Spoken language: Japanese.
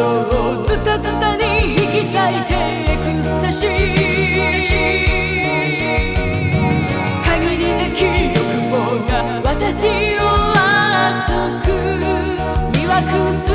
想をズタズタに引き裂いてエクスタシー限りなき欲望が私を熱く魅惑する